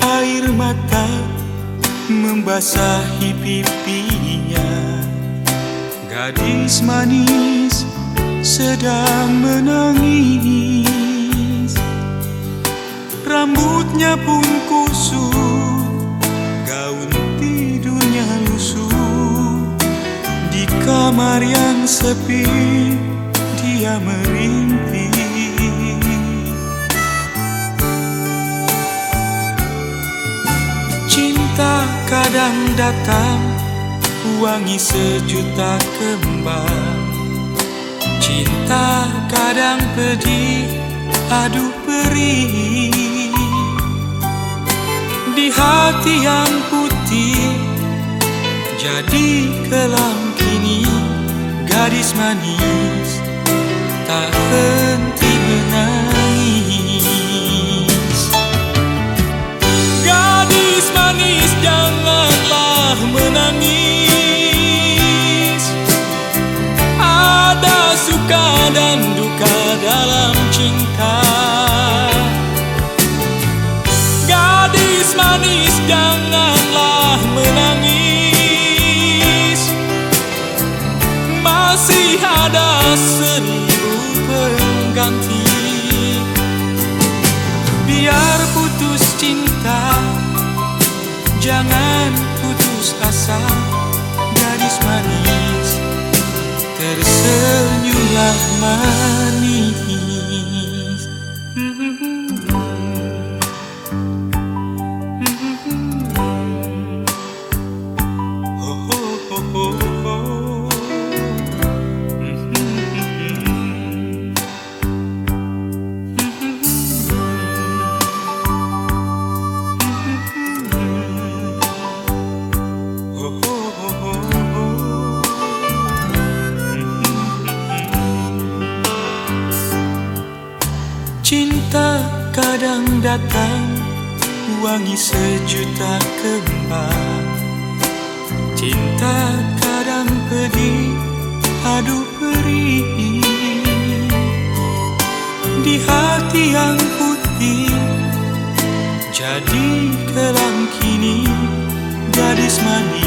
air mata membasahi pipinya. Gadis manis sedang menangis. Rambutnya pun kusut Gaun tidurnya lusuh Di kamar yang sepi Dia merintih kadang datang Wangi sejuta kembang Cinta kadang pedih Aduh perih Di hati yang putih Jadi kelam kini Gadis manis Tak Jangan putus asa Gadis manis Tersenyumlah manis Cinta kadang datang Wangi sejuta kembang Cinta kadang pedih Aduh perih. Di hati yang putih Jadi kelam kini Gadis manis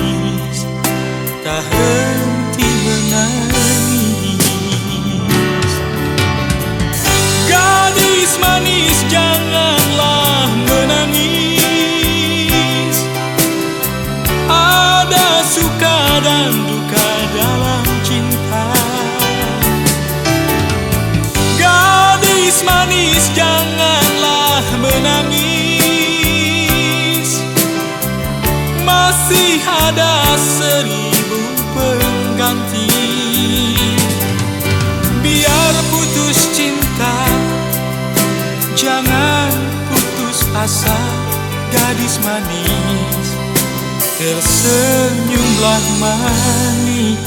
Masih ada seribu pengganti. Biar putus cinta Jangan putus asa Gadis manis Tersenyumlah manis